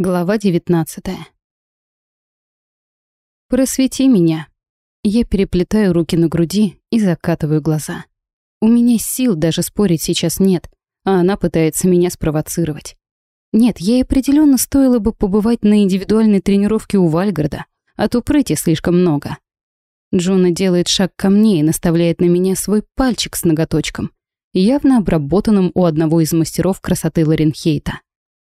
Глава 19 «Просвети меня». Я переплетаю руки на груди и закатываю глаза. У меня сил даже спорить сейчас нет, а она пытается меня спровоцировать. Нет, ей определенно стоило бы побывать на индивидуальной тренировке у Вальгарда, а то прыти слишком много. Джона делает шаг ко мне и наставляет на меня свой пальчик с ноготочком, явно обработанным у одного из мастеров красоты Ларенхейта.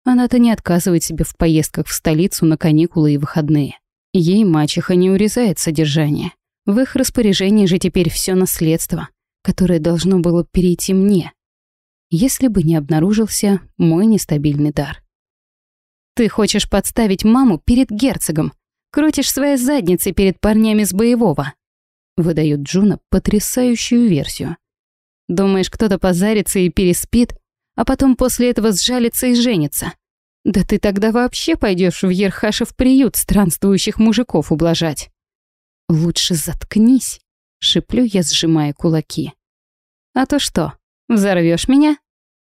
Она-то не отказывает себе в поездках в столицу на каникулы и выходные. Ей мачеха не урезает содержание. В их распоряжении же теперь все наследство, которое должно было перейти мне, если бы не обнаружился мой нестабильный дар. «Ты хочешь подставить маму перед герцогом, крутишь своей задницей перед парнями с боевого», выдает Джуна потрясающую версию. «Думаешь, кто-то позарится и переспит, а потом после этого сжалится и женится. Да ты тогда вообще пойдешь в Ерхашев приют странствующих мужиков ублажать. Лучше заткнись, шиплю я, сжимая кулаки. А то что, взорвешь меня?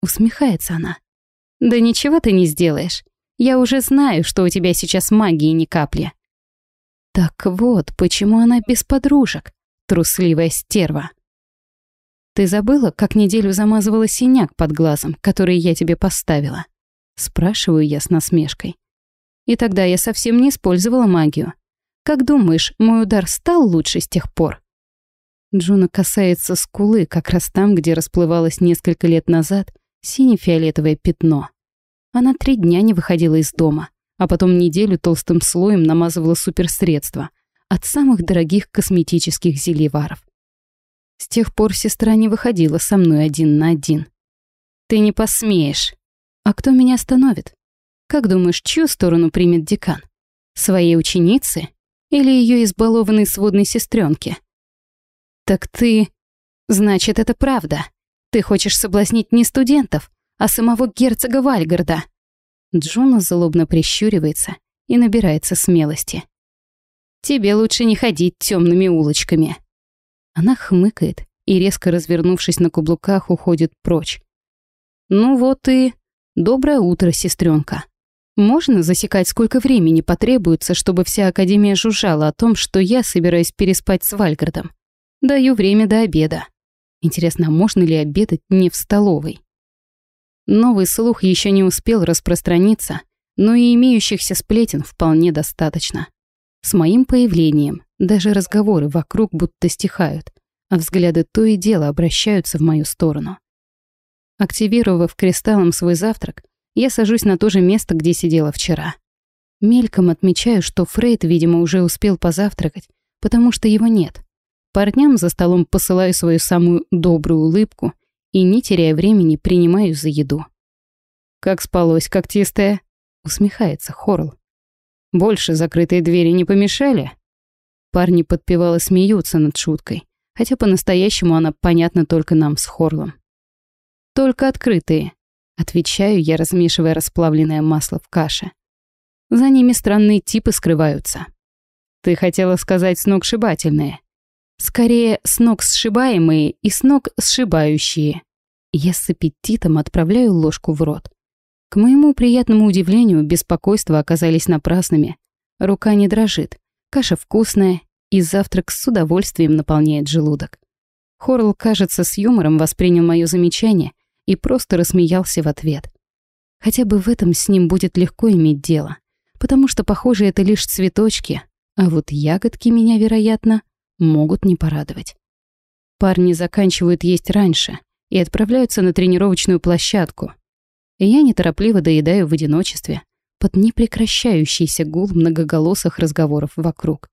Усмехается она. Да ничего ты не сделаешь. Я уже знаю, что у тебя сейчас магии ни капли. Так вот, почему она без подружек, трусливая стерва. Ты забыла, как неделю замазывала синяк под глазом, который я тебе поставила? Спрашиваю я с насмешкой. И тогда я совсем не использовала магию. Как думаешь, мой удар стал лучше с тех пор? Джуна касается скулы, как раз там, где расплывалось несколько лет назад сине-фиолетовое пятно. Она три дня не выходила из дома, а потом неделю толстым слоем намазывала суперсредства от самых дорогих косметических зельеваров. С тех пор сестра не выходила со мной один на один. «Ты не посмеешь!» «А кто меня остановит? Как думаешь, чью сторону примет декан? Своей ученицы или ее избалованной сводной сестренки? «Так ты...» «Значит, это правда. Ты хочешь соблазнить не студентов, а самого герцога Вальгарда». Джуна злобно прищуривается и набирается смелости. «Тебе лучше не ходить темными улочками». Она хмыкает и, резко развернувшись на каблуках, уходит прочь. «Ну вот и...» «Доброе утро, сестренка. Можно засекать, сколько времени потребуется, чтобы вся Академия жужжала о том, что я собираюсь переспать с Вальгардом? Даю время до обеда. Интересно, а можно ли обедать не в столовой? Новый слух еще не успел распространиться, но и имеющихся сплетен вполне достаточно. С моим появлением даже разговоры вокруг будто стихают, а взгляды то и дело обращаются в мою сторону. Активировав кристаллом свой завтрак, я сажусь на то же место, где сидела вчера. Мельком отмечаю, что Фрейд, видимо, уже успел позавтракать, потому что его нет. Парням за столом посылаю свою самую добрую улыбку и, не теряя времени, принимаю за еду. «Как спалось, когтистая?» — усмехается Хорл. «Больше закрытые двери не помешали?» Парни подпевало смеются над шуткой, хотя по-настоящему она понятна только нам с Хорлом. Только открытые. Отвечаю я, размешивая расплавленное масло в каше. За ними странные типы скрываются. Ты хотела сказать сногсшибательные. Скорее, с ног сшибаемые и с ног сшибающие. Я с аппетитом отправляю ложку в рот. К моему приятному удивлению, беспокойства оказались напрасными. Рука не дрожит, каша вкусная, и завтрак с удовольствием наполняет желудок. Хорл, кажется, с юмором воспринял мое замечание и просто рассмеялся в ответ. Хотя бы в этом с ним будет легко иметь дело, потому что, похоже, это лишь цветочки, а вот ягодки меня, вероятно, могут не порадовать. Парни заканчивают есть раньше и отправляются на тренировочную площадку. И я неторопливо доедаю в одиночестве под непрекращающийся гул многоголосых разговоров вокруг.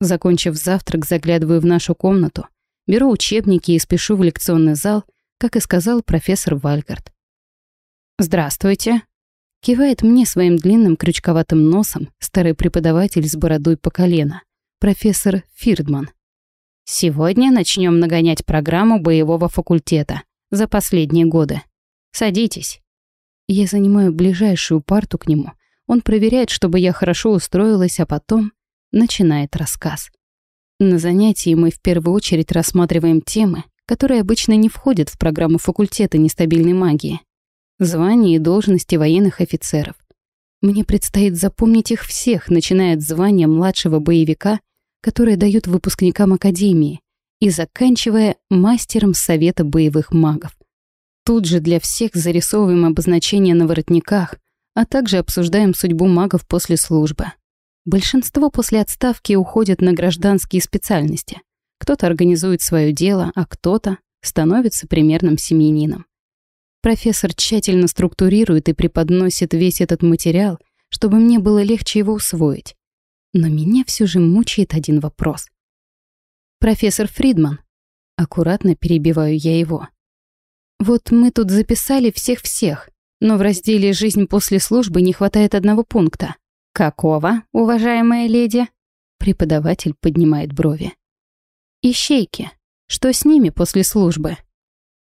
Закончив завтрак, заглядываю в нашу комнату, беру учебники и спешу в лекционный зал — как и сказал профессор Вальгард. «Здравствуйте», — кивает мне своим длинным крючковатым носом старый преподаватель с бородой по колено, профессор Фирдман. «Сегодня начнем нагонять программу боевого факультета за последние годы. Садитесь». Я занимаю ближайшую парту к нему. Он проверяет, чтобы я хорошо устроилась, а потом начинает рассказ. На занятии мы в первую очередь рассматриваем темы, которые обычно не входят в программу факультета нестабильной магии. Звания и должности военных офицеров. Мне предстоит запомнить их всех, начиная от звания младшего боевика, которое дают выпускникам Академии, и заканчивая мастером Совета боевых магов. Тут же для всех зарисовываем обозначения на воротниках, а также обсуждаем судьбу магов после службы. Большинство после отставки уходят на гражданские специальности. Кто-то организует свое дело, а кто-то становится примерным семьянином. Профессор тщательно структурирует и преподносит весь этот материал, чтобы мне было легче его усвоить. Но меня все же мучает один вопрос. «Профессор Фридман», аккуратно перебиваю я его. «Вот мы тут записали всех-всех, но в разделе «Жизнь после службы» не хватает одного пункта. Какого, уважаемая леди?» Преподаватель поднимает брови. «Ищейки. Что с ними после службы?»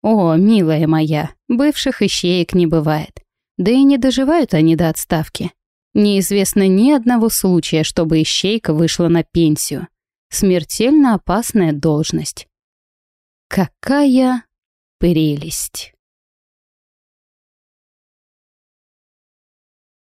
«О, милая моя, бывших ищеек не бывает. Да и не доживают они до отставки. Неизвестно ни одного случая, чтобы ищейка вышла на пенсию. Смертельно опасная должность». «Какая прелесть!»